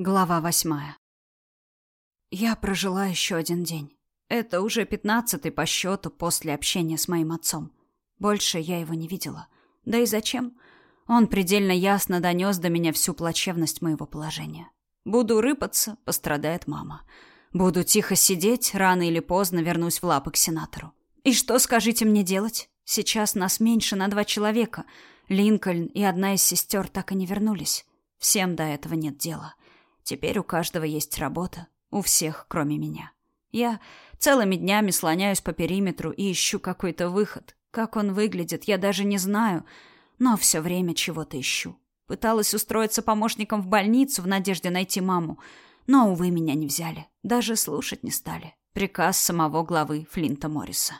Глава восьмая. Я прожила еще один день. Это уже пятнадцатый по счету после общения с моим отцом. Больше я его не видела. Да и зачем? Он предельно ясно донес до меня всю плачевность моего положения. Буду рыпаться, пострадает мама. Буду тихо сидеть, рано или поздно вернусь в лапы к сенатору. И что, скажите мне делать? Сейчас нас меньше на два человека. Линкольн и одна из сестер так и не вернулись. Всем до этого нет дела. Теперь у каждого есть работа, у всех, кроме меня. Я целыми днями слоняюсь по периметру и ищу какой-то выход. Как он выглядит, я даже не знаю, но все время чего-то ищу. Пыталась устроиться помощником в больницу в надежде найти маму, но, увы, меня не взяли. Даже слушать не стали. Приказ самого главы Флинта Морриса.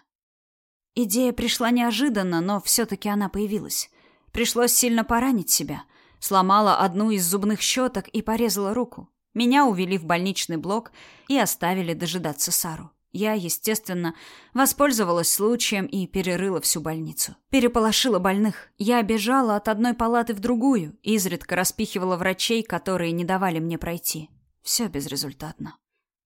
Идея пришла неожиданно, но все-таки она появилась. Пришлось сильно поранить себя — Сломала одну из зубных щеток и порезала руку. Меня увели в больничный блок и оставили дожидаться Сару. Я, естественно, воспользовалась случаем и перерыла всю больницу. Переполошила больных. Я бежала от одной палаты в другую, изредка распихивала врачей, которые не давали мне пройти. Все безрезультатно.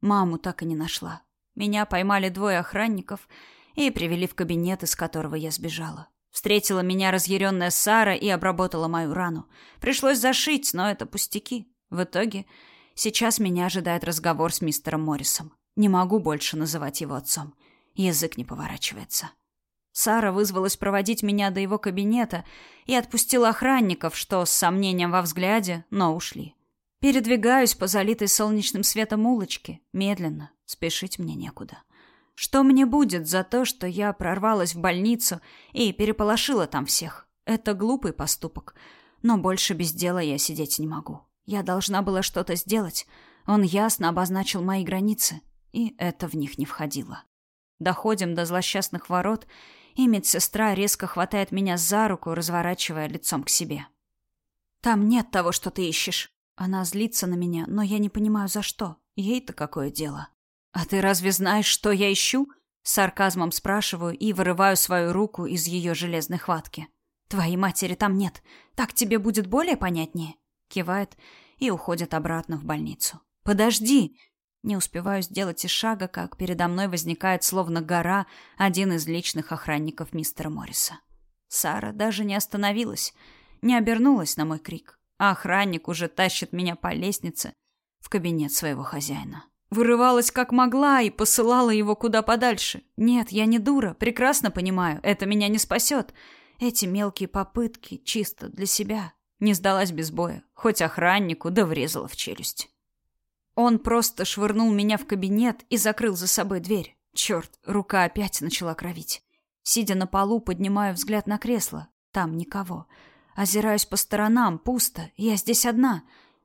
Маму так и не нашла. Меня поймали двое охранников и привели в кабинет, из которого я сбежала. Встретила меня разъяренная Сара и обработала мою рану. Пришлось зашить, но это пустяки. В итоге сейчас меня ожидает разговор с мистером Моррисом. Не могу больше называть его отцом. Язык не поворачивается. Сара вызвалась проводить меня до его кабинета и отпустила охранников, что с сомнением во взгляде, но ушли. Передвигаюсь по залитой солнечным светом улочке, медленно, спешить мне некуда. Что мне будет за то, что я прорвалась в больницу и переполошила там всех? Это глупый поступок. Но больше без дела я сидеть не могу. Я должна была что-то сделать. Он ясно обозначил мои границы, и это в них не входило. Доходим до злосчастных ворот, и медсестра резко хватает меня за руку, разворачивая лицом к себе. «Там нет того, что ты ищешь». Она злится на меня, но я не понимаю, за что. Ей-то какое дело. «А ты разве знаешь, что я ищу?» Сарказмом спрашиваю и вырываю свою руку из ее железной хватки. «Твоей матери там нет. Так тебе будет более понятнее?» Кивает и уходит обратно в больницу. «Подожди!» Не успеваю сделать и шага, как передо мной возникает, словно гора, один из личных охранников мистера Морриса. Сара даже не остановилась, не обернулась на мой крик, а охранник уже тащит меня по лестнице в кабинет своего хозяина. Вырывалась как могла и посылала его куда подальше. Нет, я не дура, прекрасно понимаю, это меня не спасет. Эти мелкие попытки чисто для себя. Не сдалась без боя, хоть охраннику да врезала в челюсть. Он просто швырнул меня в кабинет и закрыл за собой дверь. Черт, рука опять начала кровить. Сидя на полу, поднимаю взгляд на кресло. Там никого. Озираюсь по сторонам, пусто. Я здесь одна.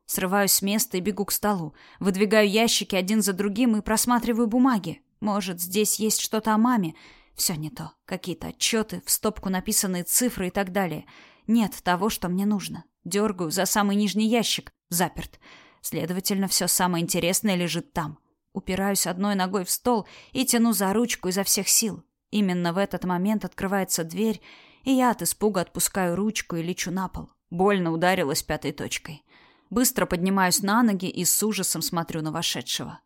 Срываюсь с места и бегу к столу. Выдвигаю ящики один за другим и просматриваю бумаги. Может, здесь есть что-то о маме. Все не то. Какие-то отчеты, в стопку написанные цифры и так далее. Нет того, что мне нужно. Дергаю за самый нижний ящик. Заперт. Следовательно, все самое интересное лежит там. Упираюсь одной ногой в стол и тяну за ручку изо всех сил. Именно в этот момент открывается дверь, и я от испуга отпускаю ручку и лечу на пол. Больно ударилась пятой точкой. Быстро поднимаюсь на ноги и с ужасом смотрю на вошедшего.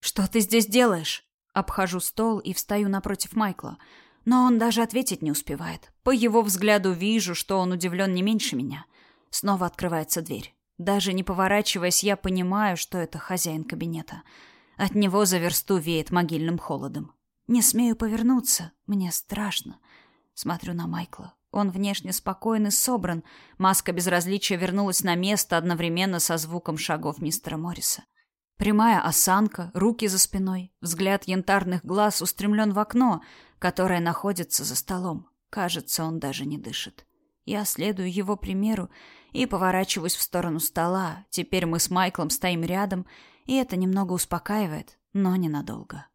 «Что ты здесь делаешь?» Обхожу стол и встаю напротив Майкла. Но он даже ответить не успевает. По его взгляду вижу, что он удивлен не меньше меня. Снова открывается дверь. Даже не поворачиваясь, я понимаю, что это хозяин кабинета. От него за версту веет могильным холодом. Не смею повернуться. Мне страшно. Смотрю на Майкла. Он внешне спокоен и собран. Маска безразличия вернулась на место одновременно со звуком шагов мистера Морриса. Прямая осанка, руки за спиной, взгляд янтарных глаз устремлен в окно, которое находится за столом. Кажется, он даже не дышит. Я следую его примеру и поворачиваюсь в сторону стола. Теперь мы с Майклом стоим рядом, и это немного успокаивает, но ненадолго.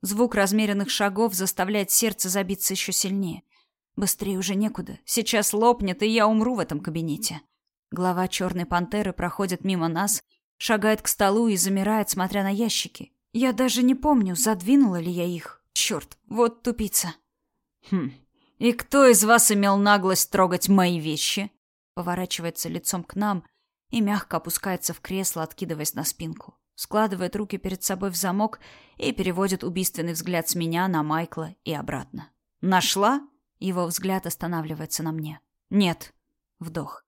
Звук размеренных шагов заставляет сердце забиться еще сильнее. Быстрее уже некуда. Сейчас лопнет, и я умру в этом кабинете. Глава черной пантеры проходит мимо нас, шагает к столу и замирает, смотря на ящики. Я даже не помню, задвинула ли я их. Черт, вот тупица. Хм. И кто из вас имел наглость трогать мои вещи? Поворачивается лицом к нам и мягко опускается в кресло, откидываясь на спинку. Складывает руки перед собой в замок и переводит убийственный взгляд с меня на Майкла и обратно. «Нашла?» Его взгляд останавливается на мне. «Нет». Вдох.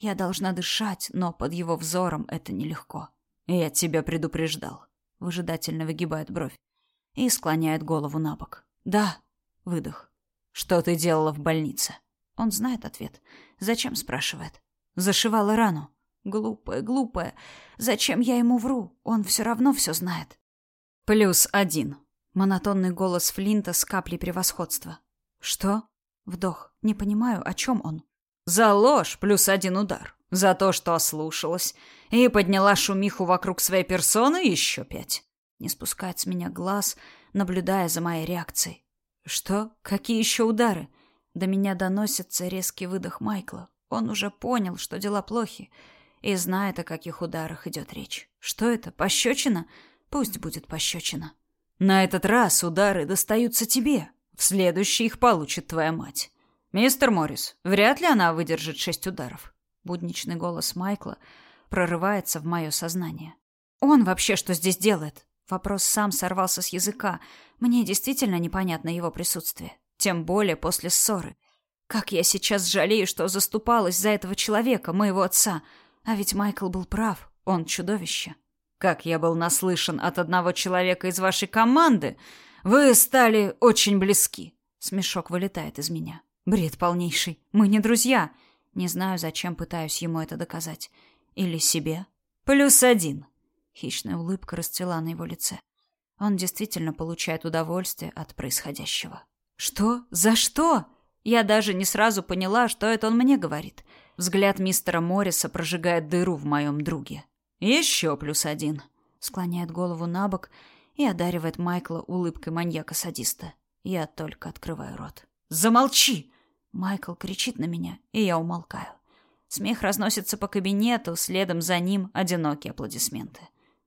Я должна дышать, но под его взором это нелегко. «Я тебя предупреждал». Выжидательно выгибает бровь и склоняет голову на бок. «Да». Выдох. «Что ты делала в больнице?» Он знает ответ. Зачем, спрашивает. Зашивала рану. Глупая, глупая. Зачем я ему вру? Он все равно все знает. Плюс один. Монотонный голос Флинта с каплей превосходства. Что? Вдох. Не понимаю, о чем он. За ложь плюс один удар. За то, что ослушалась. И подняла шумиху вокруг своей персоны еще пять. Не спускает с меня глаз, наблюдая за моей реакцией. Что? Какие еще удары? До меня доносится резкий выдох Майкла. Он уже понял, что дела плохи, и знает, о каких ударах идет речь. Что это? Пощечина? Пусть будет пощечина. На этот раз удары достаются тебе. В следующий их получит твоя мать. Мистер Моррис, вряд ли она выдержит шесть ударов. Будничный голос Майкла прорывается в мое сознание. Он вообще что здесь делает? Вопрос сам сорвался с языка. Мне действительно непонятно его присутствие. Тем более после ссоры. Как я сейчас жалею, что заступалась за этого человека, моего отца. А ведь Майкл был прав. Он чудовище. Как я был наслышан от одного человека из вашей команды, вы стали очень близки. Смешок вылетает из меня. Бред полнейший. Мы не друзья. Не знаю, зачем пытаюсь ему это доказать. Или себе. Плюс один. Хищная улыбка расцвела на его лице. Он действительно получает удовольствие от происходящего. Что? За что? Я даже не сразу поняла, что это он мне говорит. Взгляд мистера Морриса прожигает дыру в моем друге. Еще плюс один. Склоняет голову на бок и одаривает Майкла улыбкой маньяка-садиста. Я только открываю рот. Замолчи! Майкл кричит на меня, и я умолкаю. Смех разносится по кабинету, следом за ним одинокие аплодисменты.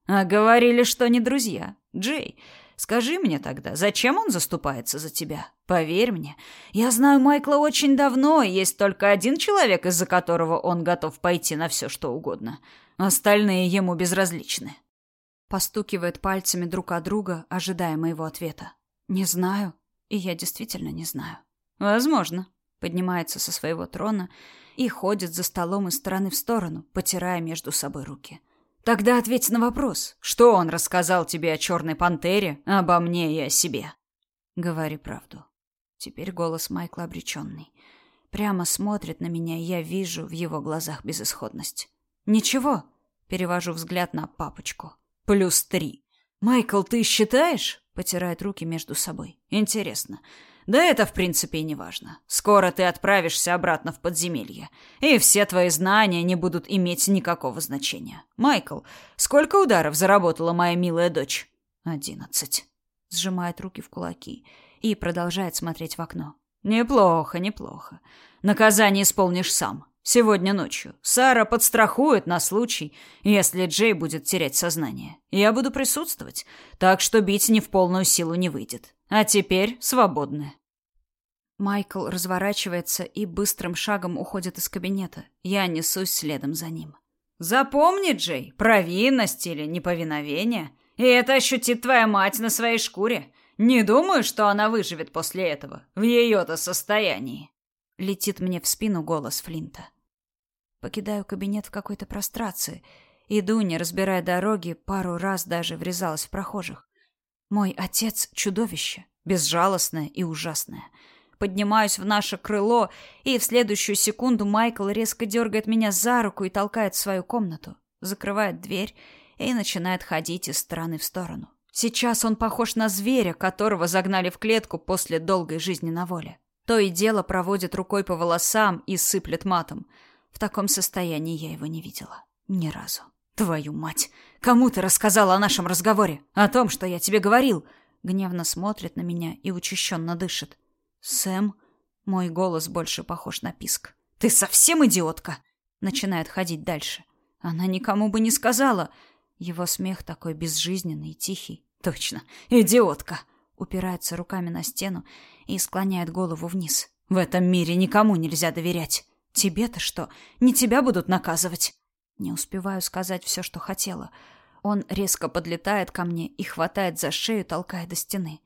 А говорили, что не друзья. Джей, Скажи мне тогда, зачем он заступается за тебя? Поверь мне, я знаю Майкла очень давно, и есть только один человек, из-за которого он готов пойти на все, что угодно. Остальные ему безразличны. Постукивает пальцами друг от друга, ожидая моего ответа. Не знаю, и я действительно не знаю. Возможно. Поднимается со своего трона и ходит за столом из стороны в сторону, потирая между собой руки. Тогда ответь на вопрос. Что он рассказал тебе о черной пантере, обо мне и о себе? Говори правду. Теперь голос Майкла обреченный. Прямо смотрит на меня, и я вижу в его глазах безысходность. Ничего. Перевожу взгляд на папочку. Плюс три. Майкл, ты считаешь? Потирает руки между собой. Интересно. Да это, в принципе, не важно. Скоро ты отправишься обратно в подземелье, и все твои знания не будут иметь никакого значения. Майкл, сколько ударов заработала моя милая дочь? Одиннадцать. Сжимает руки в кулаки и продолжает смотреть в окно. Неплохо, неплохо. Наказание исполнишь сам. Сегодня ночью. Сара подстрахует на случай, если Джей будет терять сознание. Я буду присутствовать, так что бить не в полную силу не выйдет. А теперь свободны. Майкл разворачивается и быстрым шагом уходит из кабинета. Я несусь следом за ним. Запомни, Джей, провинность или неповиновение, и это ощутит твоя мать на своей шкуре. Не думаю, что она выживет после этого в ее-то состоянии. Летит мне в спину голос Флинта. Покидаю кабинет в какой-то прострации. Иду, не разбирая дороги, пару раз даже врезалась в прохожих. Мой отец — чудовище, безжалостное и ужасное. Поднимаюсь в наше крыло, и в следующую секунду Майкл резко дергает меня за руку и толкает в свою комнату, закрывает дверь и начинает ходить из стороны в сторону. Сейчас он похож на зверя, которого загнали в клетку после долгой жизни на воле. То и дело проводит рукой по волосам и сыплет матом. В таком состоянии я его не видела. Ни разу. Твою мать! Кому ты рассказала о нашем разговоре? О том, что я тебе говорил? Гневно смотрит на меня и учащенно дышит. Сэм, мой голос больше похож на писк. Ты совсем идиотка! Начинает ходить дальше. Она никому бы не сказала. Его смех такой безжизненный и тихий. Точно, идиотка! Упирается руками на стену и склоняет голову вниз. В этом мире никому нельзя доверять. Тебе-то что? Не тебя будут наказывать. Не успеваю сказать все, что хотела. Он резко подлетает ко мне и хватает за шею, толкая до стены.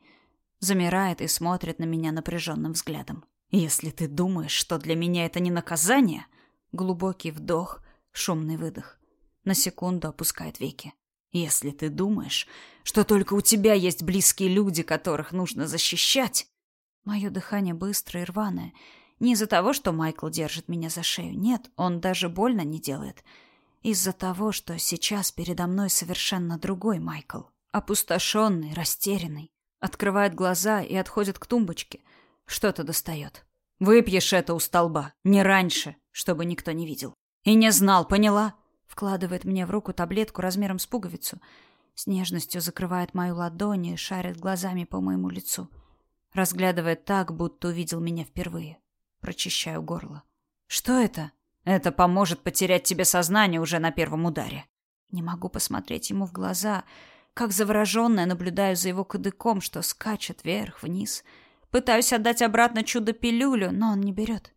Замирает и смотрит на меня напряженным взглядом. «Если ты думаешь, что для меня это не наказание...» Глубокий вдох, шумный выдох. На секунду опускает веки. «Если ты думаешь, что только у тебя есть близкие люди, которых нужно защищать...» Мое дыхание быстрое и рваное. Не из-за того, что Майкл держит меня за шею. Нет, он даже больно не делает. Из-за того, что сейчас передо мной совершенно другой Майкл. Опустошенный, растерянный. Открывает глаза и отходит к тумбочке. Что-то достает. «Выпьешь это у столба. Не раньше, чтобы никто не видел. И не знал, поняла?» Вкладывает мне в руку таблетку размером с пуговицу. С нежностью закрывает мою ладонь и шарит глазами по моему лицу. Разглядывает так, будто увидел меня впервые. Прочищаю горло. «Что это?» Это поможет потерять тебе сознание уже на первом ударе. Не могу посмотреть ему в глаза, как завороженная наблюдаю за его кадыком, что скачет вверх-вниз. Пытаюсь отдать обратно чудо-пилюлю, но он не берет.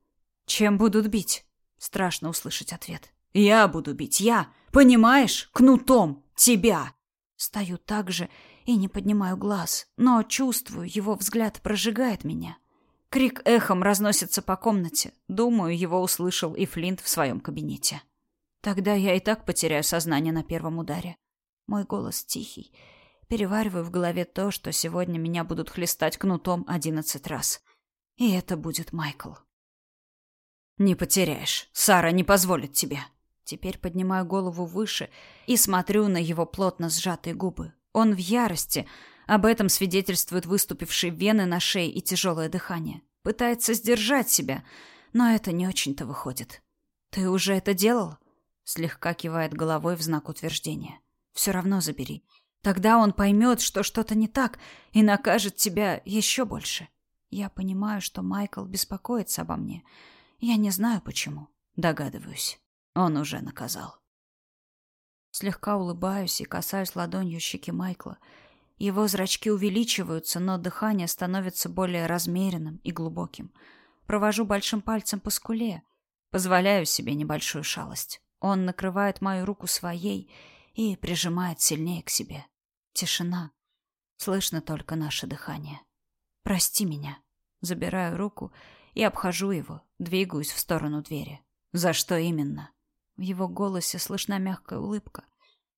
Чем будут бить? Страшно услышать ответ. Я буду бить, я. Понимаешь? Кнутом. Тебя. Стою так же и не поднимаю глаз, но чувствую, его взгляд прожигает меня. Крик эхом разносится по комнате. Думаю, его услышал и Флинт в своем кабинете. Тогда я и так потеряю сознание на первом ударе. Мой голос тихий. Перевариваю в голове то, что сегодня меня будут хлестать кнутом одиннадцать раз. И это будет Майкл. Не потеряешь. Сара не позволит тебе. Теперь поднимаю голову выше и смотрю на его плотно сжатые губы. Он в ярости, об этом свидетельствуют выступившие вены на шее и тяжелое дыхание. Пытается сдержать себя, но это не очень-то выходит. «Ты уже это делал?» Слегка кивает головой в знак утверждения. «Все равно забери. Тогда он поймет, что что-то не так, и накажет тебя еще больше. Я понимаю, что Майкл беспокоится обо мне. Я не знаю почему. Догадываюсь. Он уже наказал». Слегка улыбаюсь и касаюсь ладонью щеки Майкла — его зрачки увеличиваются, но дыхание становится более размеренным и глубоким. Провожу большим пальцем по скуле. Позволяю себе небольшую шалость. Он накрывает мою руку своей и прижимает сильнее к себе. Тишина. Слышно только наше дыхание. «Прости меня». Забираю руку и обхожу его, двигаюсь в сторону двери. «За что именно?» В его голосе слышна мягкая улыбка.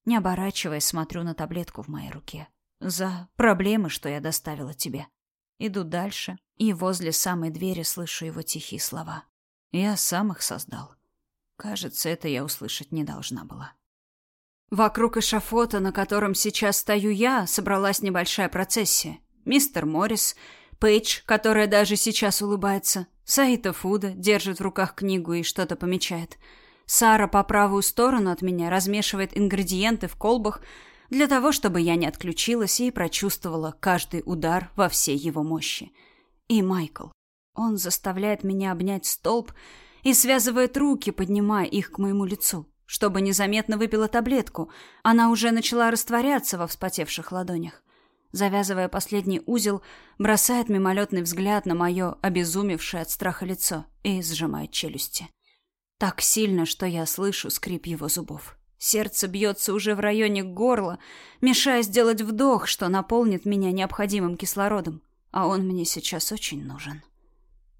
Не оборачиваясь, смотрю на таблетку в моей руке за проблемы, что я доставила тебе. Иду дальше, и возле самой двери слышу его тихие слова. Я сам их создал. Кажется, это я услышать не должна была. Вокруг эшафота, на котором сейчас стою я, собралась небольшая процессия. Мистер Моррис, Пейдж, которая даже сейчас улыбается, Саита Фуда держит в руках книгу и что-то помечает. Сара по правую сторону от меня размешивает ингредиенты в колбах, для того, чтобы я не отключилась и прочувствовала каждый удар во всей его мощи. И Майкл. Он заставляет меня обнять столб и связывает руки, поднимая их к моему лицу, чтобы незаметно выпила таблетку. Она уже начала растворяться во вспотевших ладонях. Завязывая последний узел, бросает мимолетный взгляд на мое обезумевшее от страха лицо и сжимает челюсти. Так сильно, что я слышу скрип его зубов. Сердце бьется уже в районе горла, мешая сделать вдох, что наполнит меня необходимым кислородом. А он мне сейчас очень нужен.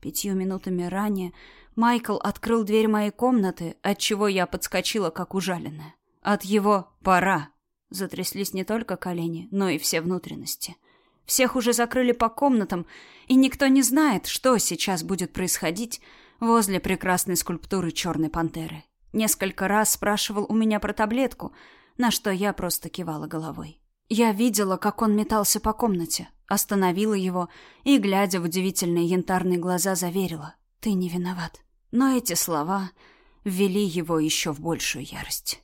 Пятью минутами ранее Майкл открыл дверь моей комнаты, от чего я подскочила, как ужаленная. От его «пора» затряслись не только колени, но и все внутренности. Всех уже закрыли по комнатам, и никто не знает, что сейчас будет происходить возле прекрасной скульптуры черной пантеры. Несколько раз спрашивал у меня про таблетку, на что я просто кивала головой. Я видела, как он метался по комнате, остановила его и, глядя в удивительные янтарные глаза, заверила: "Ты не виноват". Но эти слова ввели его еще в большую ярость.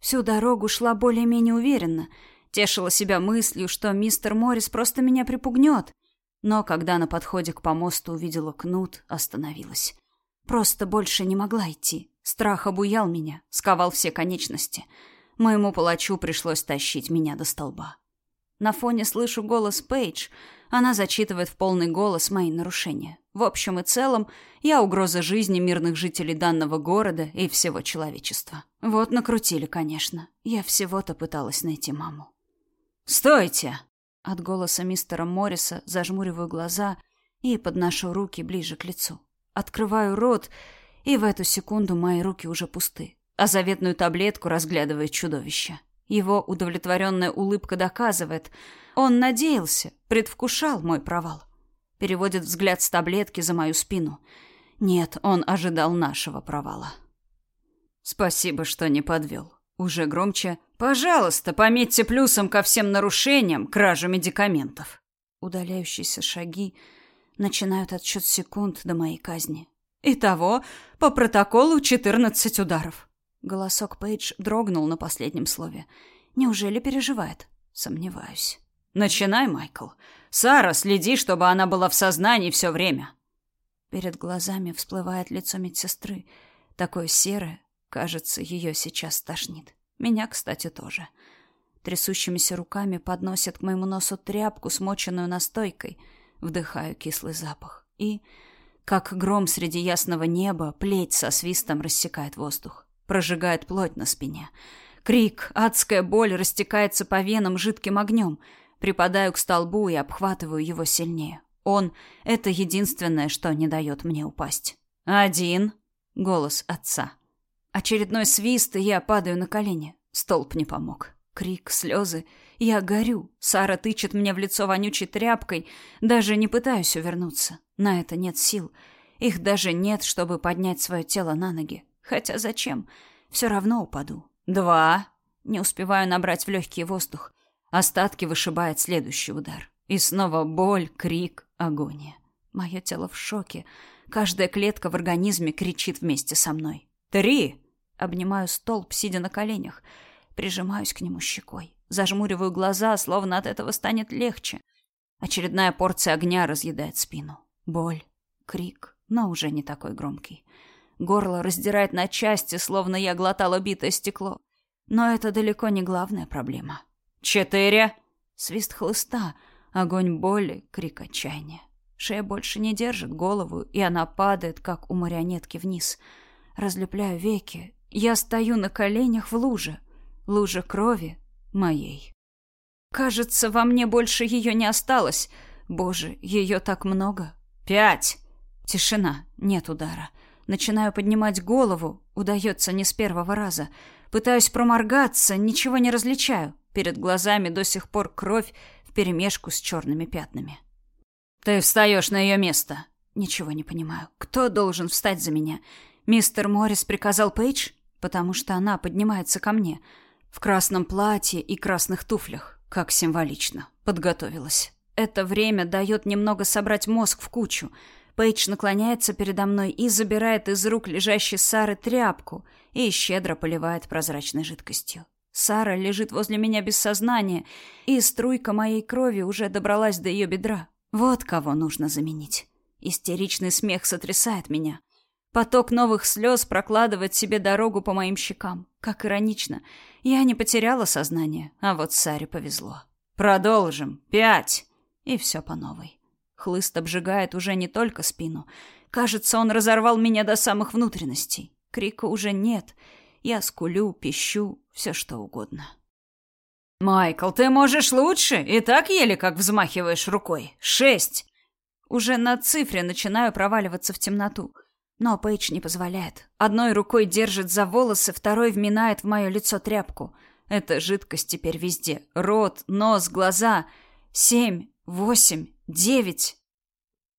Всю дорогу шла более-менее уверенно, тешила себя мыслью, что мистер Моррис просто меня припугнет. Но когда на подходе к помосту увидела кнут, остановилась. Просто больше не могла идти. Страх обуял меня, сковал все конечности. Моему палачу пришлось тащить меня до столба. На фоне слышу голос Пейдж. Она зачитывает в полный голос мои нарушения. В общем и целом, я угроза жизни мирных жителей данного города и всего человечества. Вот накрутили, конечно. Я всего-то пыталась найти маму. «Стойте!» От голоса мистера Морриса зажмуриваю глаза и подношу руки ближе к лицу. Открываю рот, и в эту секунду мои руки уже пусты, а заветную таблетку разглядывает чудовище. Его удовлетворенная улыбка доказывает, он надеялся, предвкушал мой провал. Переводит взгляд с таблетки за мою спину. Нет, он ожидал нашего провала. Спасибо, что не подвел. Уже громче. Пожалуйста, пометьте плюсом ко всем нарушениям кражу медикаментов. Удаляющиеся шаги начинают отсчет секунд до моей казни. Итого, по протоколу 14 ударов. Голосок Пейдж дрогнул на последнем слове. Неужели переживает? Сомневаюсь. Начинай, Майкл. Сара, следи, чтобы она была в сознании все время. Перед глазами всплывает лицо медсестры, такое серое, кажется, ее сейчас тошнит. Меня, кстати, тоже. Трясущимися руками подносят к моему носу тряпку, смоченную настойкой. Вдыхаю кислый запах. И, как гром среди ясного неба, плеть со свистом рассекает воздух. Прожигает плоть на спине. Крик, адская боль растекается по венам жидким огнем — Припадаю к столбу и обхватываю его сильнее. Он — это единственное, что не дает мне упасть. «Один!» — голос отца. Очередной свист, и я падаю на колени. Столб не помог. Крик, слезы. Я горю. Сара тычет мне в лицо вонючей тряпкой. Даже не пытаюсь увернуться. На это нет сил. Их даже нет, чтобы поднять свое тело на ноги. Хотя зачем? Все равно упаду. Два. Не успеваю набрать в легкий воздух. Остатки вышибает следующий удар. И снова боль, крик, агония. Мое тело в шоке. Каждая клетка в организме кричит вместе со мной. «Три!» Обнимаю столб, сидя на коленях. Прижимаюсь к нему щекой. Зажмуриваю глаза, словно от этого станет легче. Очередная порция огня разъедает спину. Боль, крик, но уже не такой громкий. Горло раздирает на части, словно я глотала битое стекло. Но это далеко не главная проблема. Четыре. Свист хлыста, огонь боли, крик отчаяния. Шея больше не держит голову, и она падает, как у марионетки, вниз. Разлепляю веки. Я стою на коленях в луже. Луже крови моей. Кажется, во мне больше ее не осталось. Боже, ее так много. Пять. Тишина, нет удара. Начинаю поднимать голову, удается не с первого раза. Пытаюсь проморгаться, ничего не различаю. Перед глазами до сих пор кровь вперемешку с черными пятнами. Ты встаешь на ее место. Ничего не понимаю. Кто должен встать за меня? Мистер Моррис приказал Пейдж, потому что она поднимается ко мне в красном платье и красных туфлях, как символично. Подготовилась. Это время дает немного собрать мозг в кучу. Пейдж наклоняется передо мной и забирает из рук лежащей Сары тряпку и щедро поливает прозрачной жидкостью. Сара лежит возле меня без сознания, и струйка моей крови уже добралась до ее бедра. Вот кого нужно заменить. Истеричный смех сотрясает меня. Поток новых слез прокладывает себе дорогу по моим щекам. Как иронично. Я не потеряла сознание, а вот Саре повезло. Продолжим. Пять. И все по новой. Хлыст обжигает уже не только спину. Кажется, он разорвал меня до самых внутренностей. Крика уже нет. Я скулю, пищу, все что угодно. «Майкл, ты можешь лучше? И так еле как взмахиваешь рукой. Шесть!» Уже на цифре начинаю проваливаться в темноту. Но Пейдж не позволяет. Одной рукой держит за волосы, второй вминает в мое лицо тряпку. Эта жидкость теперь везде. Рот, нос, глаза. Семь, восемь, девять.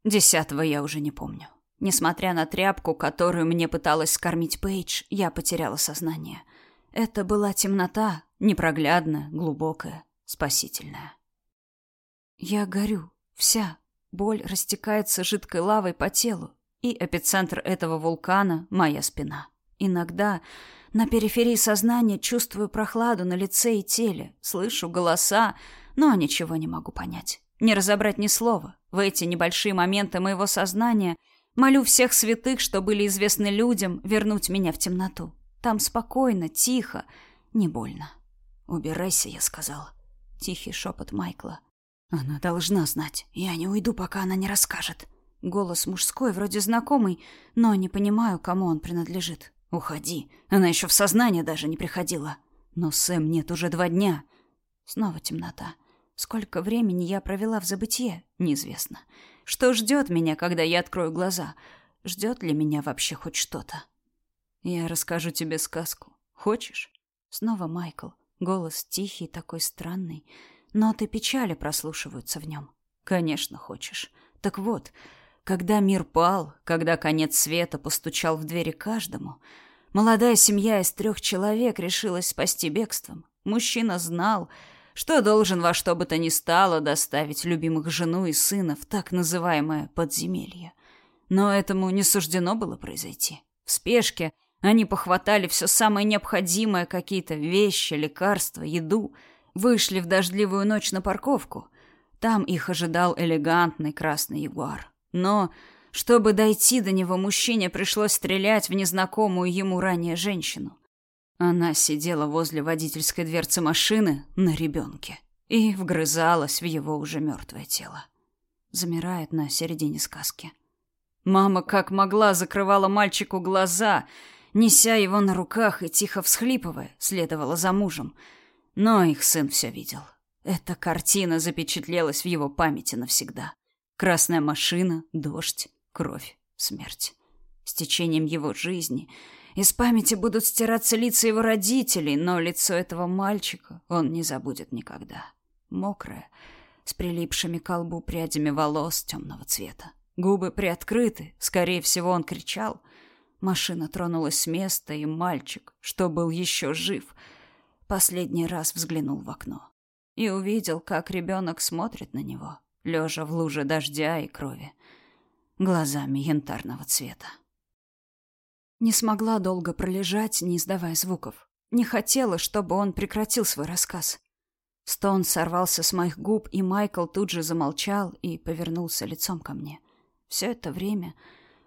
Десятого я уже не помню. Несмотря на тряпку, которую мне пыталась скормить Пейдж, я потеряла сознание. Это была темнота, непроглядная, глубокая, спасительная. Я горю, вся. Боль растекается жидкой лавой по телу, и эпицентр этого вулкана — моя спина. Иногда на периферии сознания чувствую прохладу на лице и теле, слышу голоса, но ничего не могу понять. Не разобрать ни слова. В эти небольшие моменты моего сознания молю всех святых, что были известны людям, вернуть меня в темноту. Там спокойно, тихо, не больно. «Убирайся», — я сказал. Тихий шепот Майкла. «Она должна знать. Я не уйду, пока она не расскажет». Голос мужской, вроде знакомый, но не понимаю, кому он принадлежит. «Уходи. Она еще в сознание даже не приходила». «Но Сэм нет уже два дня». Снова темнота. Сколько времени я провела в забытье, неизвестно. Что ждет меня, когда я открою глаза? Ждет ли меня вообще хоть что-то? Я расскажу тебе сказку. Хочешь? Снова Майкл. Голос тихий, такой странный. Ноты печали прослушиваются в нем. Конечно, хочешь. Так вот, когда мир пал, когда конец света постучал в двери каждому, молодая семья из трех человек решилась спасти бегством. Мужчина знал, что должен во что бы то ни стало доставить любимых жену и сына в так называемое подземелье. Но этому не суждено было произойти. В спешке они похватали все самое необходимое, какие-то вещи, лекарства, еду, вышли в дождливую ночь на парковку. Там их ожидал элегантный красный ягуар. Но, чтобы дойти до него, мужчине пришлось стрелять в незнакомую ему ранее женщину. Она сидела возле водительской дверцы машины на ребенке и вгрызалась в его уже мертвое тело. Замирает на середине сказки. Мама как могла закрывала мальчику глаза, неся его на руках и тихо всхлипывая, следовала за мужем. Но их сын все видел. Эта картина запечатлелась в его памяти навсегда. Красная машина, дождь, кровь, смерть. С течением его жизни из памяти будут стираться лица его родителей, но лицо этого мальчика он не забудет никогда. Мокрое, с прилипшими к лбу прядями волос темного цвета. Губы приоткрыты, скорее всего, он кричал. Машина тронулась с места, и мальчик, что был еще жив, последний раз взглянул в окно и увидел, как ребенок смотрит на него лежа в луже дождя и крови, глазами янтарного цвета. Не смогла долго пролежать, не издавая звуков. Не хотела, чтобы он прекратил свой рассказ. Стон сорвался с моих губ, и Майкл тут же замолчал и повернулся лицом ко мне. Все это время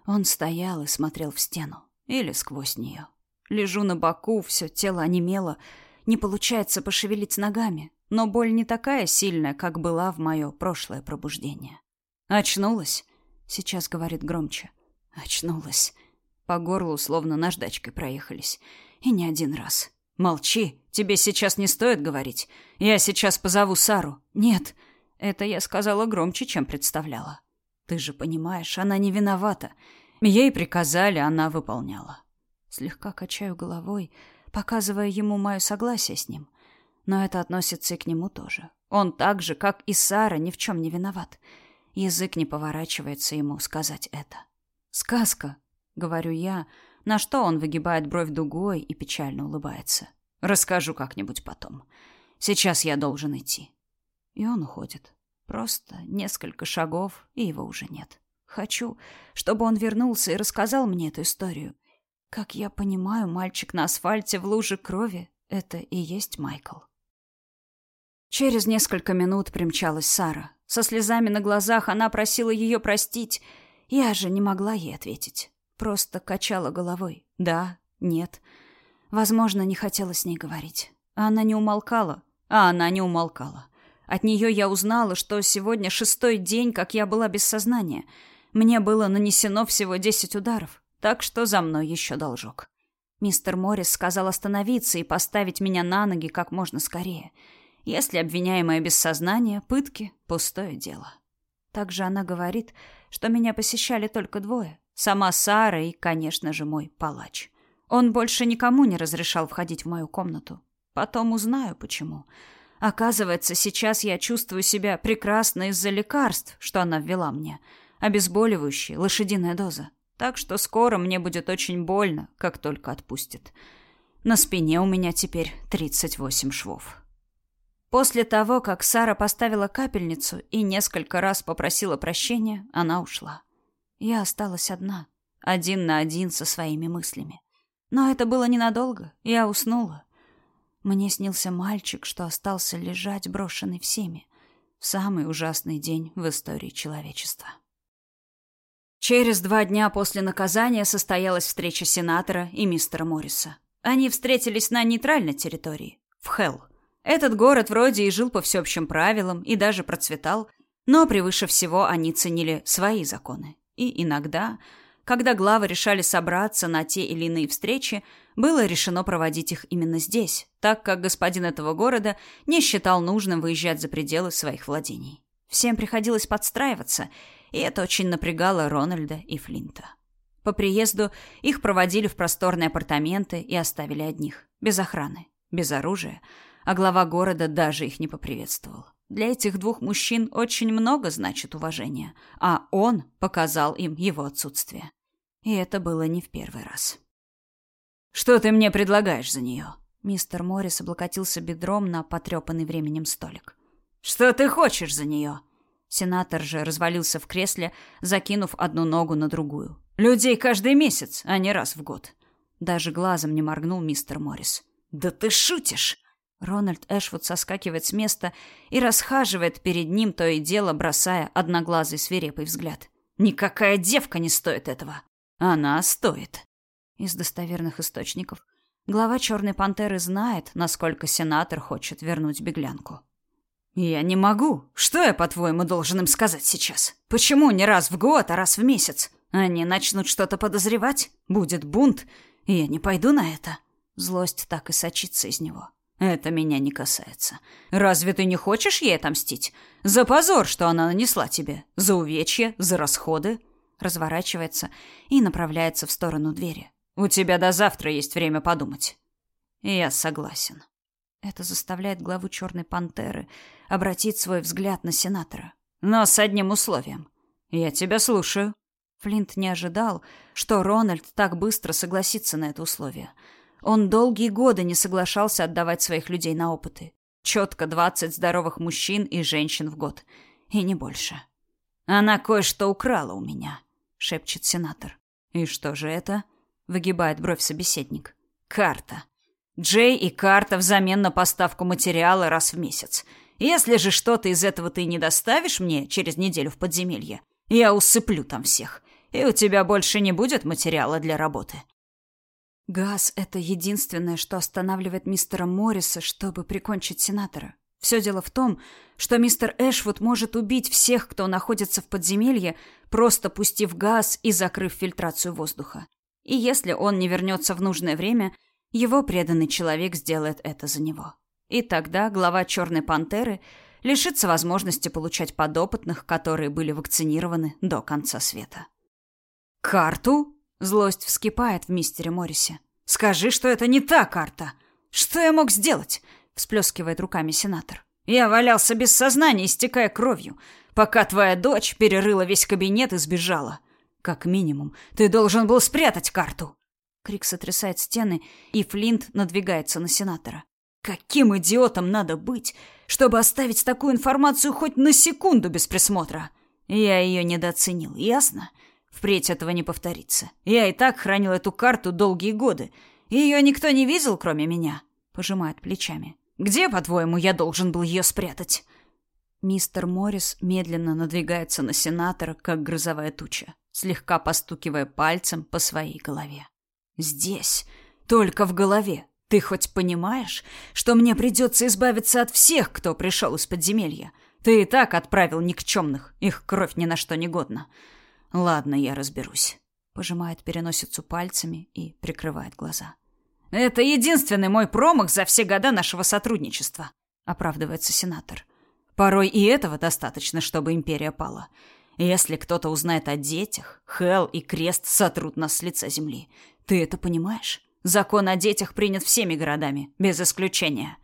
он стоял и смотрел в стену или сквозь нее. Лежу на боку, все тело онемело, не получается пошевелить ногами, но боль не такая сильная, как была в мое прошлое пробуждение. Очнулась. Сейчас говорит громче. Очнулась. По горлу словно наждачкой проехались. И не один раз. Молчи, тебе сейчас не стоит говорить. Я сейчас позову Сару. Нет, это я сказала громче, чем представляла. Ты же понимаешь, она не виновата. Ей приказали, она выполняла. Слегка качаю головой, показывая ему мое согласие с ним. Но это относится и к нему тоже. Он так же, как и Сара, ни в чем не виноват. Язык не поворачивается ему сказать это. «Сказка», — говорю я, на что он выгибает бровь дугой и печально улыбается. «Расскажу как-нибудь потом. Сейчас я должен идти». И он уходит. Просто несколько шагов, и его уже нет. Хочу, чтобы он вернулся и рассказал мне эту историю. Как я понимаю, мальчик на асфальте в луже крови — это и есть Майкл. Через несколько минут примчалась Сара. Со слезами на глазах она просила ее простить. Я же не могла ей ответить. Просто качала головой. Да, нет. Возможно, не хотела с ней говорить. Она не умолкала, а она не умолкала. От нее я узнала, что сегодня шестой день, как я была без сознания. Мне было нанесено всего десять ударов, так что за мной еще должок. Мистер Моррис сказал остановиться и поставить меня на ноги как можно скорее. Если обвиняемая без сознания, пытки — пустое дело. Также она говорит, что меня посещали только двое. Сама Сара и, конечно же, мой палач. Он больше никому не разрешал входить в мою комнату. Потом узнаю, почему. Оказывается, сейчас я чувствую себя прекрасно из-за лекарств, что она ввела мне. Обезболивающие, лошадиная доза. Так что скоро мне будет очень больно, как только отпустит. На спине у меня теперь 38 швов. После того, как Сара поставила капельницу и несколько раз попросила прощения, она ушла. Я осталась одна, один на один со своими мыслями. Но это было ненадолго, я уснула. Мне снился мальчик, что остался лежать брошенный всеми в самый ужасный день в истории человечества. Через два дня после наказания состоялась встреча сенатора и мистера Морриса. Они встретились на нейтральной территории, в Хелл. Этот город вроде и жил по всеобщим правилам и даже процветал, но превыше всего они ценили свои законы. И иногда, когда главы решали собраться на те или иные встречи, было решено проводить их именно здесь, так как господин этого города не считал нужным выезжать за пределы своих владений. Всем приходилось подстраиваться, и это очень напрягало Рональда и Флинта. По приезду их проводили в просторные апартаменты и оставили одних, без охраны, без оружия, а глава города даже их не поприветствовал. Для этих двух мужчин очень много значит уважение, а он показал им его отсутствие. И это было не в первый раз. «Что ты мне предлагаешь за нее?» Мистер Моррис облокотился бедром на потрепанный временем столик. «Что ты хочешь за нее?» Сенатор же развалился в кресле, закинув одну ногу на другую. «Людей каждый месяц, а не раз в год». Даже глазом не моргнул мистер Моррис. «Да ты шутишь!» Рональд Эшвуд соскакивает с места и расхаживает перед ним, то и дело бросая одноглазый свирепый взгляд. «Никакая девка не стоит этого!» «Она стоит!» Из достоверных источников глава Черной Пантеры знает, насколько сенатор хочет вернуть беглянку. «Я не могу. Что я, по-твоему, должен им сказать сейчас? Почему не раз в год, а раз в месяц? Они начнут что-то подозревать, будет бунт, и я не пойду на это». Злость так и сочится из него. «Это меня не касается. Разве ты не хочешь ей отомстить? За позор, что она нанесла тебе? За увечья? За расходы?» Разворачивается и направляется в сторону двери. «У тебя до завтра есть время подумать». «Я согласен». Это заставляет главу Черной Пантеры обратить свой взгляд на сенатора. Но с одним условием. Я тебя слушаю. Флинт не ожидал, что Рональд так быстро согласится на это условие. Он долгие годы не соглашался отдавать своих людей на опыты. Четко двадцать здоровых мужчин и женщин в год. И не больше. «Она кое-что украла у меня», — шепчет сенатор. «И что же это?» — выгибает бровь собеседник. «Карта. Джей и карта взамен на поставку материала раз в месяц. Если же что-то из этого ты не доставишь мне через неделю в подземелье, я усыплю там всех, и у тебя больше не будет материала для работы. Газ — это единственное, что останавливает мистера Морриса, чтобы прикончить сенатора. Все дело в том, что мистер Эшвуд может убить всех, кто находится в подземелье, просто пустив газ и закрыв фильтрацию воздуха. И если он не вернется в нужное время — его преданный человек сделает это за него. И тогда глава Черной Пантеры лишится возможности получать подопытных, которые были вакцинированы до конца света. «Карту?» — злость вскипает в мистере Моррисе. «Скажи, что это не та карта! Что я мог сделать?» — всплескивает руками сенатор. «Я валялся без сознания, истекая кровью, пока твоя дочь перерыла весь кабинет и сбежала. Как минимум, ты должен был спрятать карту!» Крик сотрясает стены, и Флинт надвигается на сенатора. Каким идиотом надо быть, чтобы оставить такую информацию хоть на секунду без присмотра? Я ее недооценил, ясно? Впредь этого не повторится. Я и так хранил эту карту долгие годы. Ее никто не видел, кроме меня. Пожимает плечами. Где, по-твоему, я должен был ее спрятать? Мистер Моррис медленно надвигается на сенатора, как грозовая туча, слегка постукивая пальцем по своей голове. Здесь, только в голове. Ты хоть понимаешь, что мне придется избавиться от всех, кто пришел из подземелья? Ты и так отправил никчемных, их кровь ни на что не годна. Ладно, я разберусь. Пожимает переносицу пальцами и прикрывает глаза. Это единственный мой промах за все года нашего сотрудничества, оправдывается сенатор. Порой и этого достаточно, чтобы империя пала. Если кто-то узнает о детях, Хел и Крест сотрут нас с лица земли. Ты это понимаешь? Закон о детях принят всеми городами, без исключения.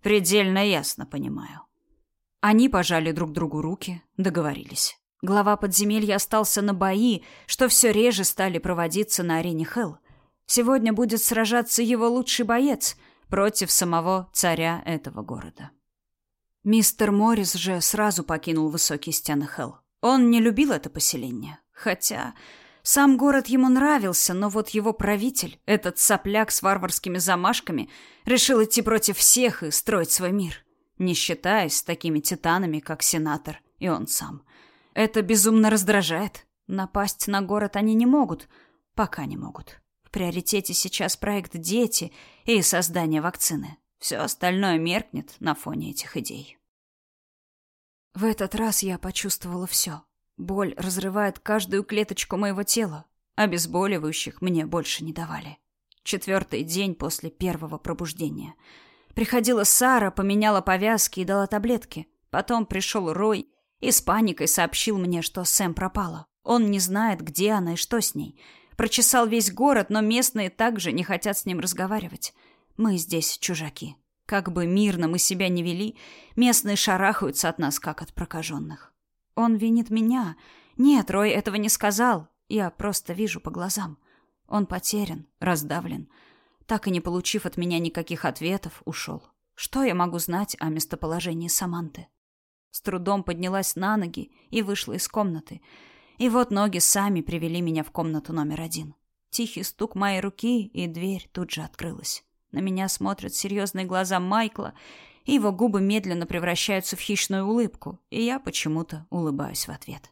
Предельно ясно понимаю. Они пожали друг другу руки, договорились. Глава подземелья остался на бои, что все реже стали проводиться на арене Хелл. Сегодня будет сражаться его лучший боец против самого царя этого города. Мистер Моррис же сразу покинул высокие стены Хелл. Он не любил это поселение, хотя сам город ему нравился, но вот его правитель, этот сопляк с варварскими замашками, решил идти против всех и строить свой мир, не считаясь с такими титанами, как сенатор и он сам. Это безумно раздражает. Напасть на город они не могут, пока не могут. В приоритете сейчас проект «Дети» и создание вакцины. Все остальное меркнет на фоне этих идей. В этот раз я почувствовала все. Боль разрывает каждую клеточку моего тела. Обезболивающих мне больше не давали. Четвертый день после первого пробуждения. Приходила Сара, поменяла повязки и дала таблетки. Потом пришел Рой и с паникой сообщил мне, что Сэм пропала. Он не знает, где она и что с ней. Прочесал весь город, но местные также не хотят с ним разговаривать. Мы здесь чужаки. Как бы мирно мы себя не вели, местные шарахаются от нас, как от прокаженных. Он винит меня. Нет, Рой этого не сказал. Я просто вижу по глазам. Он потерян, раздавлен. Так и не получив от меня никаких ответов, ушел. Что я могу знать о местоположении Саманты? С трудом поднялась на ноги и вышла из комнаты. И вот ноги сами привели меня в комнату номер один. Тихий стук моей руки, и дверь тут же открылась. На меня смотрят серьезные глаза Майкла, и его губы медленно превращаются в хищную улыбку, и я почему-то улыбаюсь в ответ.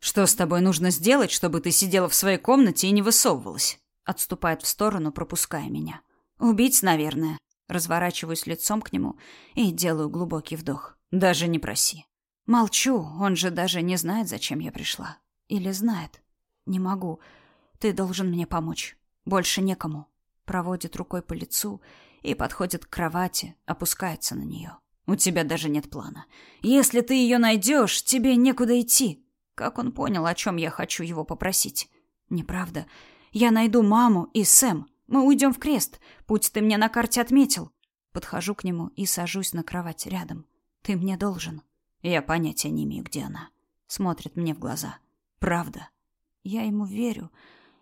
«Что с тобой нужно сделать, чтобы ты сидела в своей комнате и не высовывалась?» Отступает в сторону, пропуская меня. «Убить, наверное». Разворачиваюсь лицом к нему и делаю глубокий вдох. «Даже не проси». Молчу, он же даже не знает, зачем я пришла. Или знает. Не могу. Ты должен мне помочь. Больше некому. Проводит рукой по лицу и подходит к кровати, опускается на нее. У тебя даже нет плана. Если ты ее найдешь, тебе некуда идти. Как он понял, о чем я хочу его попросить? Неправда. Я найду маму и Сэм. Мы уйдем в крест. Путь ты мне на карте отметил. Подхожу к нему и сажусь на кровать рядом. Ты мне должен. Я понятия не имею, где она. Смотрит мне в глаза. Правда. Я ему верю.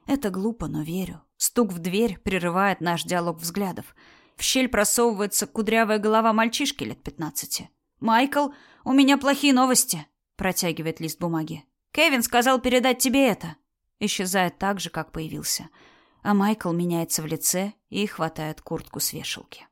Это глупо, но верю. Стук в дверь прерывает наш диалог взглядов. В щель просовывается кудрявая голова мальчишки лет пятнадцати. «Майкл, у меня плохие новости!» Протягивает лист бумаги. «Кевин сказал передать тебе это!» Исчезает так же, как появился. А Майкл меняется в лице и хватает куртку с вешалки.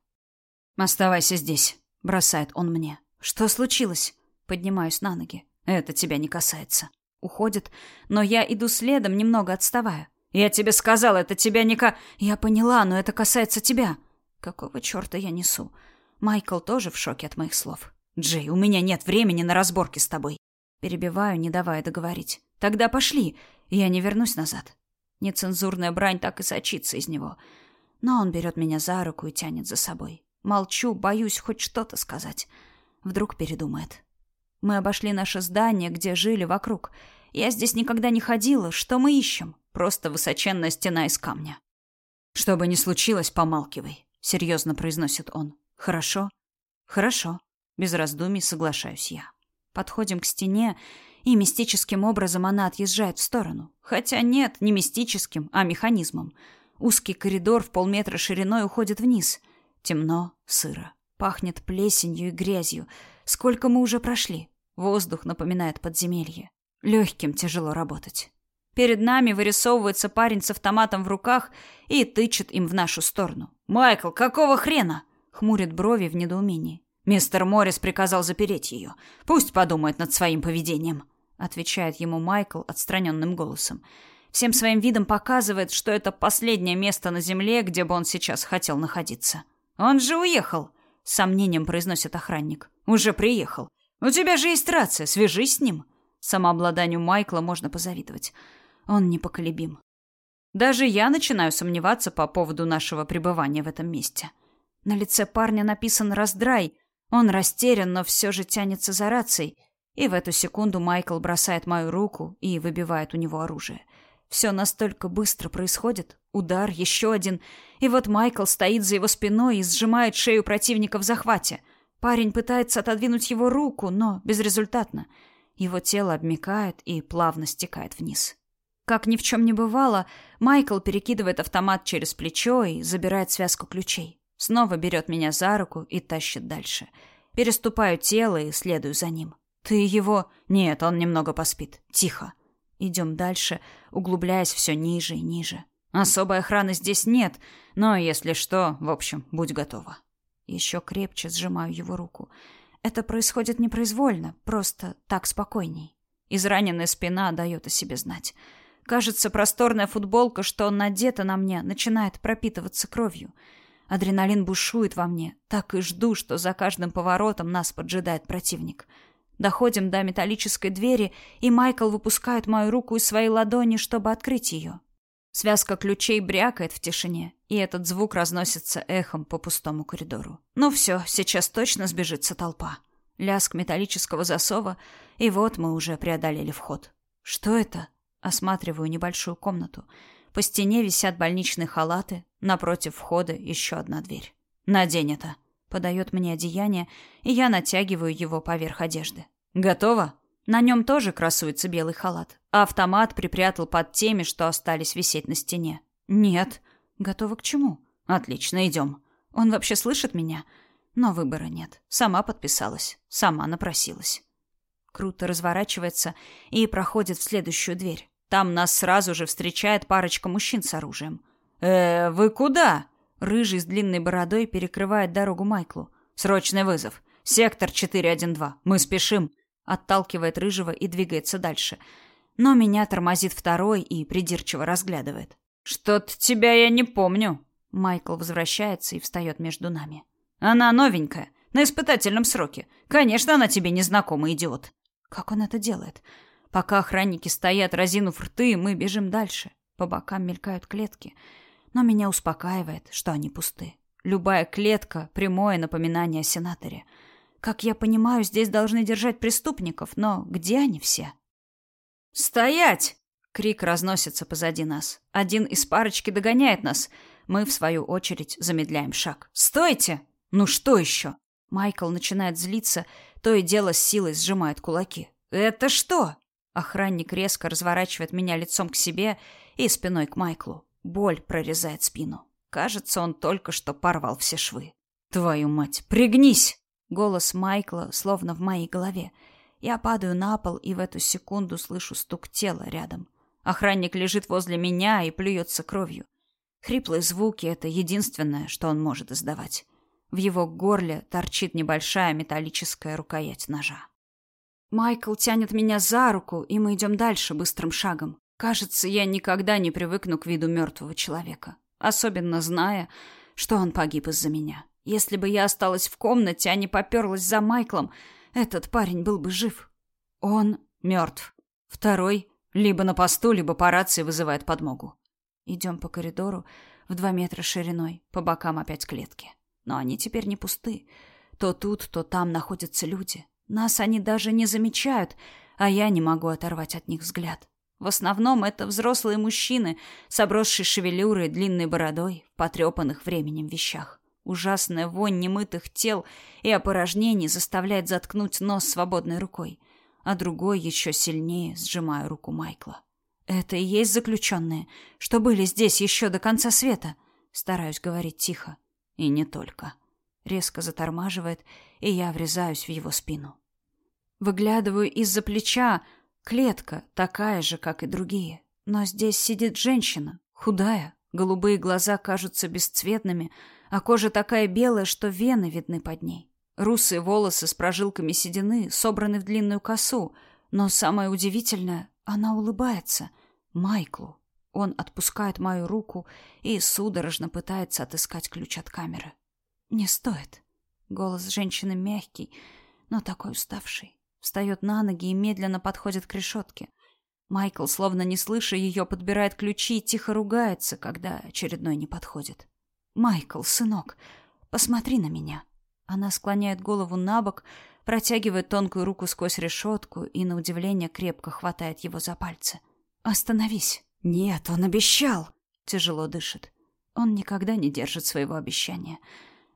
«Оставайся здесь», — бросает он мне. «Что случилось?» Поднимаюсь на ноги. «Это тебя не касается». Уходит, но я иду следом, немного отставая. «Я тебе сказал, это тебя не ка...» «Я поняла, но это касается тебя». Какого черта я несу? Майкл тоже в шоке от моих слов. «Джей, у меня нет времени на разборки с тобой». Перебиваю, не давая договорить. «Тогда пошли. Я не вернусь назад». Нецензурная брань так и сочится из него. Но он берет меня за руку и тянет за собой. Молчу, боюсь хоть что-то сказать. Вдруг передумает. Мы обошли наше здание, где жили вокруг. Я здесь никогда не ходила. Что мы ищем? Просто высоченная стена из камня. «Что бы ни случилось, помалкивай», — серьезно произносит он. «Хорошо?» «Хорошо». Без раздумий соглашаюсь я. Подходим к стене, и мистическим образом она отъезжает в сторону. Хотя нет, не мистическим, а механизмом. Узкий коридор в полметра шириной уходит вниз. Темно, сыро. Пахнет плесенью и грязью. Сколько мы уже прошли? Воздух напоминает подземелье. Легким тяжело работать. Перед нами вырисовывается парень с автоматом в руках и тычет им в нашу сторону. «Майкл, какого хрена?» — хмурит брови в недоумении. «Мистер Моррис приказал запереть ее. Пусть подумает над своим поведением», — отвечает ему Майкл отстраненным голосом. Всем своим видом показывает, что это последнее место на земле, где бы он сейчас хотел находиться. «Он же уехал!» — сомнением произносит охранник. «Уже приехал. У тебя же есть рация, свяжись с ним». Самообладанию Майкла можно позавидовать. Он непоколебим. Даже я начинаю сомневаться по поводу нашего пребывания в этом месте. На лице парня написан раздрай. Он растерян, но все же тянется за рацией. И в эту секунду Майкл бросает мою руку и выбивает у него оружие. Все настолько быстро происходит. Удар, еще один. И вот Майкл стоит за его спиной и сжимает шею противника в захвате. Парень пытается отодвинуть его руку, но безрезультатно. Его тело обмякает и плавно стекает вниз. Как ни в чем не бывало, Майкл перекидывает автомат через плечо и забирает связку ключей. Снова берет меня за руку и тащит дальше. Переступаю тело и следую за ним. «Ты его...» «Нет, он немного поспит. Тихо». Идем дальше, углубляясь все ниже и ниже. Особой охраны здесь нет, но если что, в общем, будь готова. Еще крепче сжимаю его руку. Это происходит непроизвольно, просто так спокойней. Израненная спина дает о себе знать. Кажется, просторная футболка, что надета на мне, начинает пропитываться кровью. Адреналин бушует во мне. Так и жду, что за каждым поворотом нас поджидает противник. Доходим до металлической двери, и Майкл выпускает мою руку из своей ладони, чтобы открыть ее. Связка ключей брякает в тишине, и этот звук разносится эхом по пустому коридору. Ну все, сейчас точно сбежится толпа. Лязг металлического засова, и вот мы уже преодолели вход. Что это? Осматриваю небольшую комнату. По стене висят больничные халаты, напротив входа еще одна дверь. Надень это. Подает мне одеяние, и я натягиваю его поверх одежды. Готово? На нем тоже красуется белый халат, а автомат припрятал под теми, что остались висеть на стене. Нет. Готова к чему? Отлично, идем. Он вообще слышит меня? Но выбора нет. Сама подписалась, сама напросилась. Круто разворачивается и проходит в следующую дверь. Там нас сразу же встречает парочка мужчин с оружием. «Э, вы куда?» Рыжий с длинной бородой перекрывает дорогу Майклу. «Срочный вызов. Сектор 412. Мы спешим отталкивает рыжего и двигается дальше. Но меня тормозит второй и придирчиво разглядывает. Что-то тебя я не помню. Майкл возвращается и встает между нами. Она новенькая, на испытательном сроке. Конечно, она тебе не знакома, идиот. Как он это делает? Пока охранники стоят, разинув рты, мы бежим дальше. По бокам мелькают клетки, но меня успокаивает, что они пусты. Любая клетка прямое напоминание о сенаторе. Как я понимаю, здесь должны держать преступников, но где они все? «Стоять!» — крик разносится позади нас. Один из парочки догоняет нас. Мы, в свою очередь, замедляем шаг. «Стойте!» «Ну что еще?» Майкл начинает злиться, то и дело с силой сжимает кулаки. «Это что?» Охранник резко разворачивает меня лицом к себе и спиной к Майклу. Боль прорезает спину. Кажется, он только что порвал все швы. «Твою мать, пригнись!» Голос Майкла словно в моей голове. Я падаю на пол и в эту секунду слышу стук тела рядом. Охранник лежит возле меня и плюется кровью. Хриплые звуки — это единственное, что он может издавать. В его горле торчит небольшая металлическая рукоять ножа. Майкл тянет меня за руку, и мы идем дальше быстрым шагом. Кажется, я никогда не привыкну к виду мертвого человека, особенно зная, что он погиб из-за меня. Если бы я осталась в комнате, а не поперлась за Майклом, этот парень был бы жив. Он мертв. Второй либо на посту, либо по рации вызывает подмогу. Идем по коридору в два метра шириной, по бокам опять клетки. Но они теперь не пусты. То тут, то там находятся люди. Нас они даже не замечают, а я не могу оторвать от них взгляд. В основном это взрослые мужчины с обросшей шевелюрой, длинной бородой, в потрепанных временем вещах. Ужасная вонь немытых тел и опорожнений заставляет заткнуть нос свободной рукой, а другой еще сильнее сжимаю руку Майкла. Это и есть заключенные, что были здесь еще до конца света. Стараюсь говорить тихо. И не только. Резко затормаживает, и я врезаюсь в его спину. Выглядываю из-за плеча. Клетка такая же, как и другие. Но здесь сидит женщина, худая. Голубые глаза кажутся бесцветными, а кожа такая белая, что вены видны под ней. Русые волосы с прожилками седины собраны в длинную косу, но самое удивительное, она улыбается. Майклу. Он отпускает мою руку и судорожно пытается отыскать ключ от камеры. «Не стоит». Голос женщины мягкий, но такой уставший. Встает на ноги и медленно подходит к решетке. Майкл, словно не слыша ее, подбирает ключи и тихо ругается, когда очередной не подходит. «Майкл, сынок, посмотри на меня». Она склоняет голову на бок, протягивает тонкую руку сквозь решетку и, на удивление, крепко хватает его за пальцы. «Остановись». «Нет, он обещал». Тяжело дышит. Он никогда не держит своего обещания.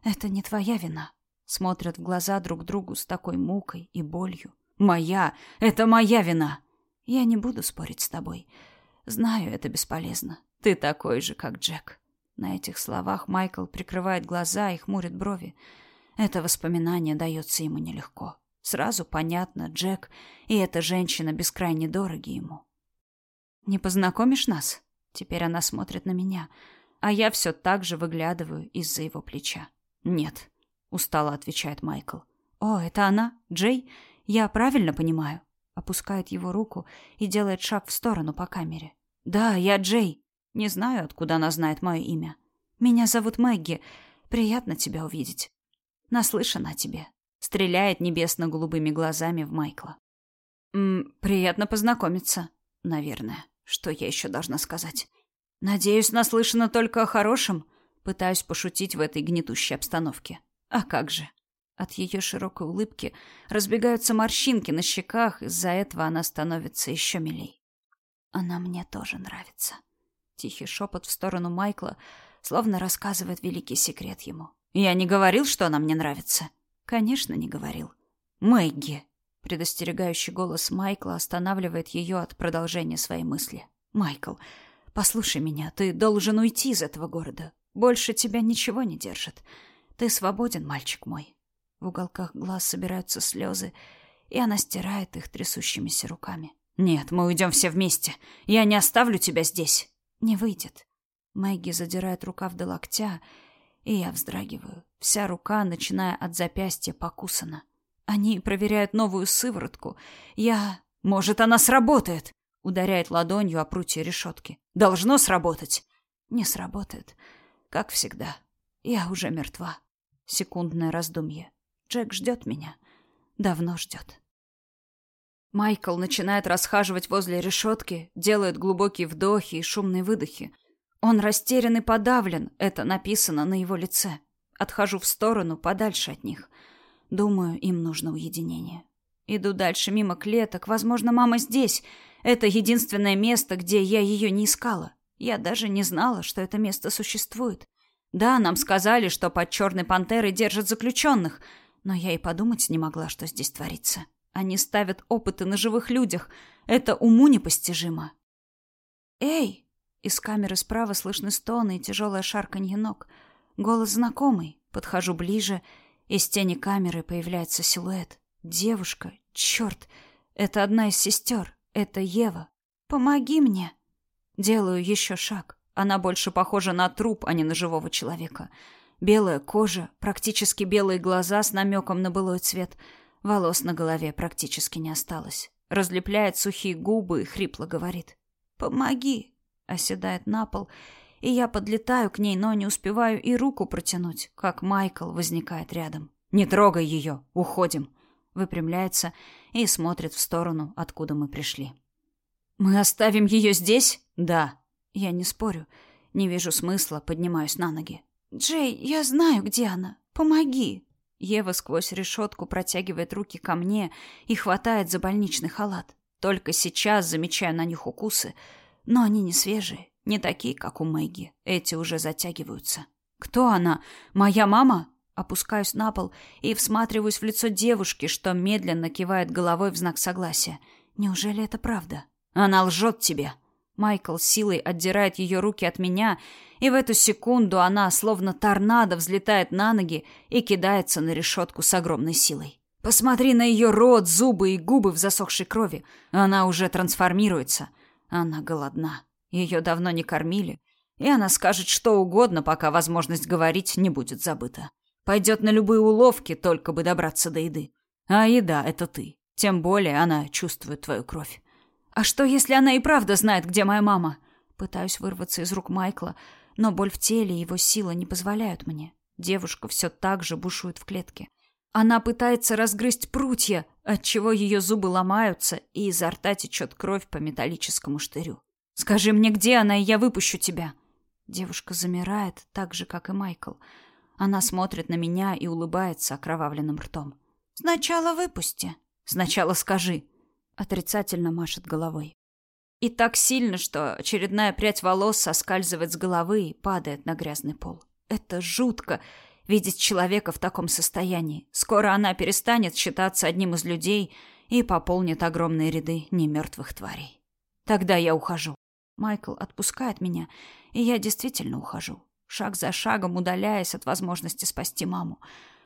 Это не твоя вина. Смотрят в глаза друг другу с такой мукой и болью. «Моя! Это моя вина!» «Я не буду спорить с тобой. Знаю, это бесполезно. Ты такой же, как Джек». На этих словах Майкл прикрывает глаза и хмурит брови. Это воспоминание дается ему нелегко. Сразу понятно, Джек и эта женщина бескрайне дороги ему. «Не познакомишь нас?» Теперь она смотрит на меня, а я все так же выглядываю из-за его плеча. «Нет», — устало отвечает Майкл. «О, это она? Джей? Я правильно понимаю?» Опускает его руку и делает шаг в сторону по камере. «Да, я Джей. Не знаю, откуда она знает мое имя. Меня зовут Мэгги. Приятно тебя увидеть. Наслышана о тебе. стреляет небесно-голубыми глазами в Майкла. «М, приятно познакомиться, наверное. Что я еще должна сказать? Надеюсь, наслышана только о хорошем. Пытаюсь пошутить в этой гнетущей обстановке. А как же? От ее широкой улыбки разбегаются морщинки на щеках, из-за этого она становится еще милей. Она мне тоже нравится. Тихий шепот в сторону Майкла, словно рассказывает великий секрет ему. Я не говорил, что она мне нравится. Конечно, не говорил. Мэгги. Предостерегающий голос Майкла останавливает ее от продолжения своей мысли. Майкл, послушай меня, ты должен уйти из этого города. Больше тебя ничего не держит. Ты свободен, мальчик мой. В уголках глаз собираются слезы, и она стирает их трясущимися руками. Нет, мы уйдем все вместе. Я не оставлю тебя здесь. Не выйдет. Мэгги задирает рукав до локтя, и я вздрагиваю. Вся рука, начиная от запястья, покусана. Они проверяют новую сыворотку. Я... Может, она сработает? Ударяет ладонью о прутье решетки. Должно сработать. Не сработает. Как всегда, я уже мертва. Секундное раздумье. Джек ждет меня. Давно ждет. Майкл начинает расхаживать возле решетки, делает глубокие вдохи и шумные выдохи. Он растерян и подавлен, это написано на его лице. Отхожу в сторону, подальше от них. Думаю, им нужно уединение. Иду дальше мимо клеток. Возможно, мама здесь. Это единственное место, где я ее не искала. Я даже не знала, что это место существует. Да, нам сказали, что под черной пантерой держат заключенных, но я и подумать не могла, что здесь творится. Они ставят опыты на живых людях. Это уму непостижимо. «Эй!» Из камеры справа слышны стоны и тяжелое шарканье ног. Голос знакомый. Подхожу ближе. Из тени камеры появляется силуэт. Девушка. Черт! Это одна из сестер. Это Ева. «Помоги мне!» Делаю еще шаг. Она больше похожа на труп, а не на живого человека. Белая кожа, практически белые глаза с намеком на былой цвет. Волос на голове практически не осталось. Разлепляет сухие губы и хрипло говорит. «Помоги!» Оседает на пол, и я подлетаю к ней, но не успеваю и руку протянуть, как Майкл возникает рядом. «Не трогай ее! Уходим!» Выпрямляется и смотрит в сторону, откуда мы пришли. «Мы оставим ее здесь?» «Да». Я не спорю. Не вижу смысла, поднимаюсь на ноги. «Джей, я знаю, где она. Помоги!» Ева сквозь решетку протягивает руки ко мне и хватает за больничный халат. Только сейчас замечаю на них укусы, но они не свежие, не такие, как у Мэгги. Эти уже затягиваются. «Кто она? Моя мама?» Опускаюсь на пол и всматриваюсь в лицо девушки, что медленно кивает головой в знак согласия. Неужели это правда? Она лжет тебе. Майкл силой отдирает ее руки от меня, и в эту секунду она, словно торнадо, взлетает на ноги и кидается на решетку с огромной силой. Посмотри на ее рот, зубы и губы в засохшей крови. Она уже трансформируется. Она голодна. Ее давно не кормили, и она скажет что угодно, пока возможность говорить не будет забыта. Пойдет на любые уловки, только бы добраться до еды. А еда — это ты. Тем более она чувствует твою кровь. А что, если она и правда знает, где моя мама? Пытаюсь вырваться из рук Майкла, но боль в теле и его сила не позволяют мне. Девушка все так же бушует в клетке. Она пытается разгрызть прутья, отчего ее зубы ломаются, и изо рта течет кровь по металлическому штырю. «Скажи мне, где она, и я выпущу тебя!» Девушка замирает, так же, как и Майкл. Она смотрит на меня и улыбается окровавленным ртом. «Сначала выпусти. Сначала скажи. Отрицательно машет головой. И так сильно, что очередная прядь волос соскальзывает с головы и падает на грязный пол. Это жутко видеть человека в таком состоянии. Скоро она перестанет считаться одним из людей и пополнит огромные ряды немертвых тварей. Тогда я ухожу. Майкл отпускает меня, и я действительно ухожу. Шаг за шагом удаляясь от возможности спасти маму.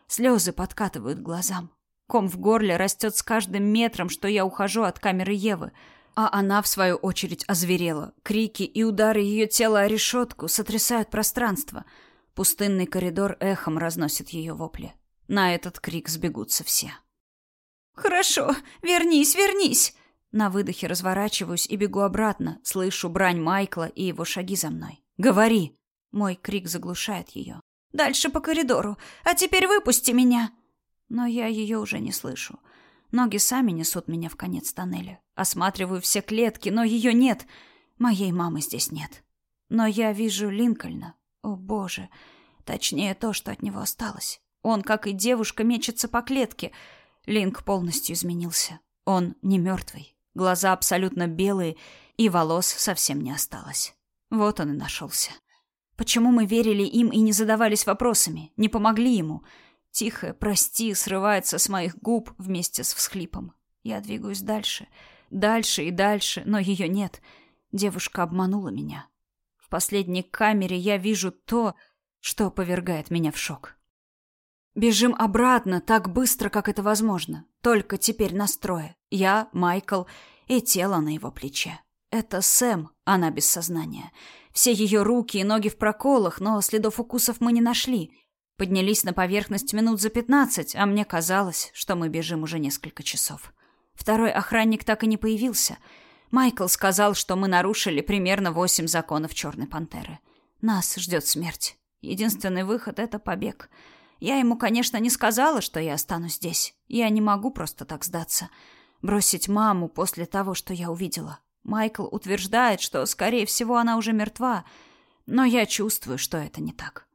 Слезы подкатывают глазам. Ком в горле растет с каждым метром, что я ухожу от камеры Евы. А она, в свою очередь, озверела. Крики и удары ее тела о решетку сотрясают пространство. Пустынный коридор эхом разносит ее вопли. На этот крик сбегутся все. «Хорошо, вернись, вернись!» На выдохе разворачиваюсь и бегу обратно, слышу брань Майкла и его шаги за мной. «Говори!» Мой крик заглушает ее. «Дальше по коридору. А теперь выпусти меня!» Но я ее уже не слышу. Ноги сами несут меня в конец тоннеля. Осматриваю все клетки, но ее нет. Моей мамы здесь нет. Но я вижу Линкольна. О, боже. Точнее, то, что от него осталось. Он, как и девушка, мечется по клетке. Линк полностью изменился. Он не мертвый. Глаза абсолютно белые, и волос совсем не осталось. Вот он и нашелся. Почему мы верили им и не задавались вопросами, не помогли ему? Тихо «прости» срывается с моих губ вместе с всхлипом. Я двигаюсь дальше, дальше и дальше, но ее нет. Девушка обманула меня. В последней камере я вижу то, что повергает меня в шок. Бежим обратно так быстро, как это возможно. Только теперь настрое. Я, Майкл и тело на его плече. Это Сэм, она без сознания. Все ее руки и ноги в проколах, но следов укусов мы не нашли. Поднялись на поверхность минут за пятнадцать, а мне казалось, что мы бежим уже несколько часов. Второй охранник так и не появился. Майкл сказал, что мы нарушили примерно восемь законов Черной Пантеры. Нас ждет смерть. Единственный выход — это побег. Я ему, конечно, не сказала, что я останусь здесь. Я не могу просто так сдаться. Бросить маму после того, что я увидела. Майкл утверждает, что, скорее всего, она уже мертва, но я чувствую, что это не так.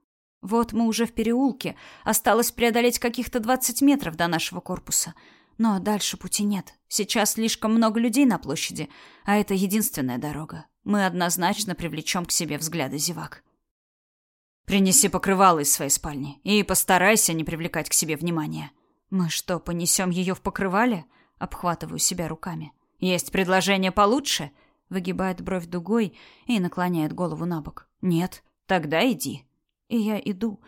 Вот мы уже в переулке, осталось преодолеть каких-то двадцать метров до нашего корпуса. Но дальше пути нет. Сейчас слишком много людей на площади, а это единственная дорога. Мы однозначно привлечем к себе взгляды зевак. Принеси покрывало из своей спальни и постарайся не привлекать к себе внимания. Мы что, понесем ее в покрывале? Обхватываю себя руками. Есть предложение получше? Выгибает бровь дугой и наклоняет голову на бок. Нет, тогда иди. И я иду,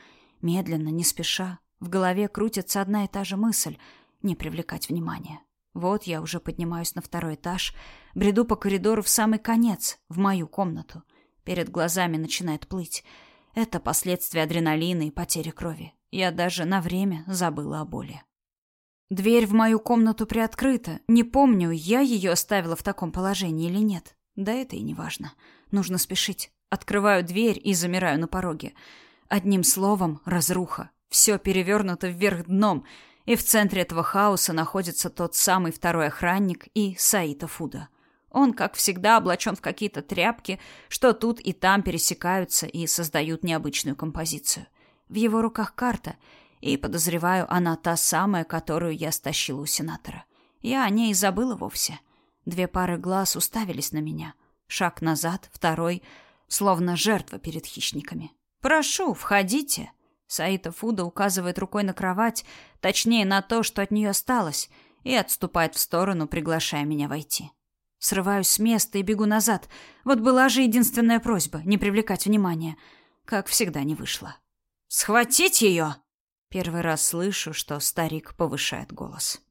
медленно, не спеша. В голове крутится одна и та же мысль — не привлекать внимания. Вот я уже поднимаюсь на второй этаж, бреду по коридору в самый конец, в мою комнату. Перед глазами начинает плыть. Это последствия адреналина и потери крови. Я даже на время забыла о боли. Дверь в мою комнату приоткрыта. Не помню, я ее оставила в таком положении или нет. Да это и не важно. Нужно спешить. Открываю дверь и замираю на пороге. Одним словом, разруха. Все перевернуто вверх дном, и в центре этого хаоса находится тот самый второй охранник и Саита Фуда. Он, как всегда, облачен в какие-то тряпки, что тут и там пересекаются и создают необычную композицию. В его руках карта, и, подозреваю, она та самая, которую я стащила у сенатора. Я о ней забыла вовсе. Две пары глаз уставились на меня. Шаг назад, второй, словно жертва перед хищниками. «Прошу, входите». Саита Фуда указывает рукой на кровать, точнее на то, что от нее осталось, и отступает в сторону, приглашая меня войти. Срываюсь с места и бегу назад. Вот была же единственная просьба — не привлекать внимания. Как всегда, не вышло. «Схватить ее!» Первый раз слышу, что старик повышает голос.